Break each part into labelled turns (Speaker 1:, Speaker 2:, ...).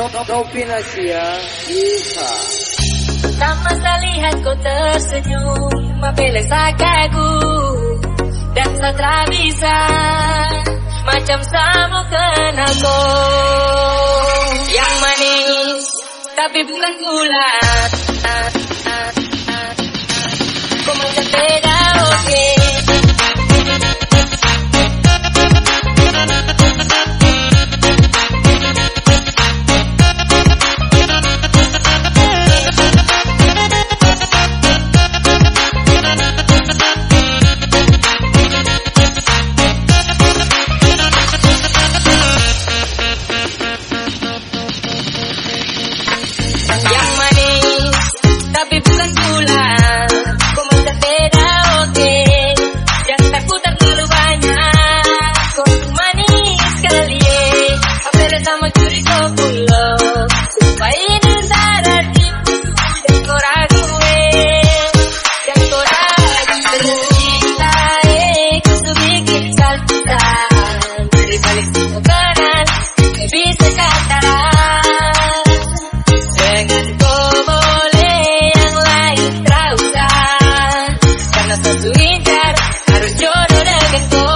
Speaker 1: Topinasia Iha
Speaker 2: Tak masa lihat kau tersenyum Mapele sakaku Dan satra bisa. Macam sama kenal kau Yang manis Tapi bukan gula Kau macam beda oke. okay. Tapi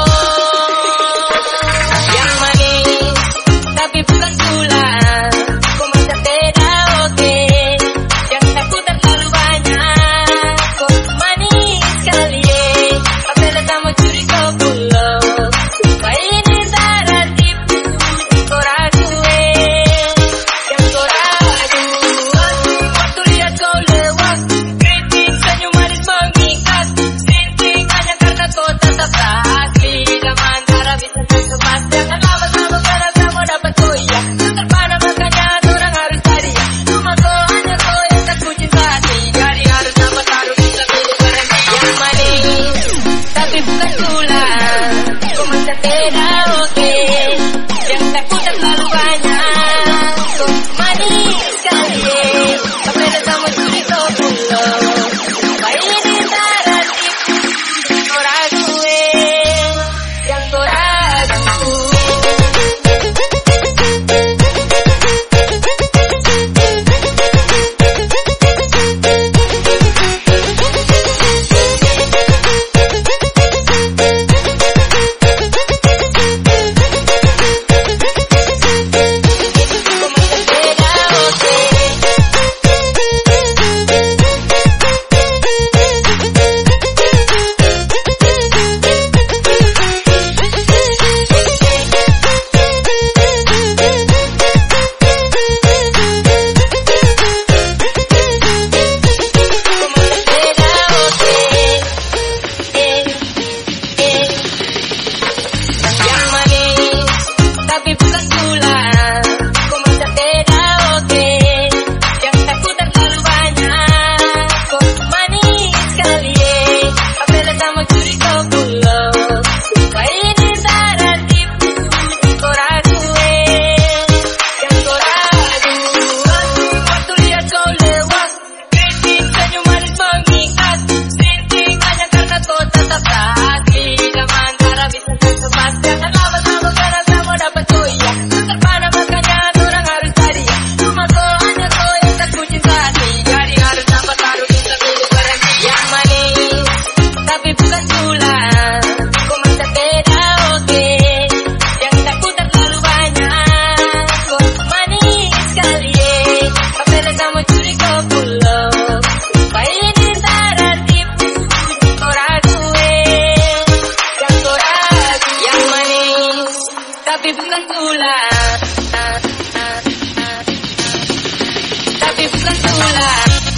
Speaker 2: tapi bukan gula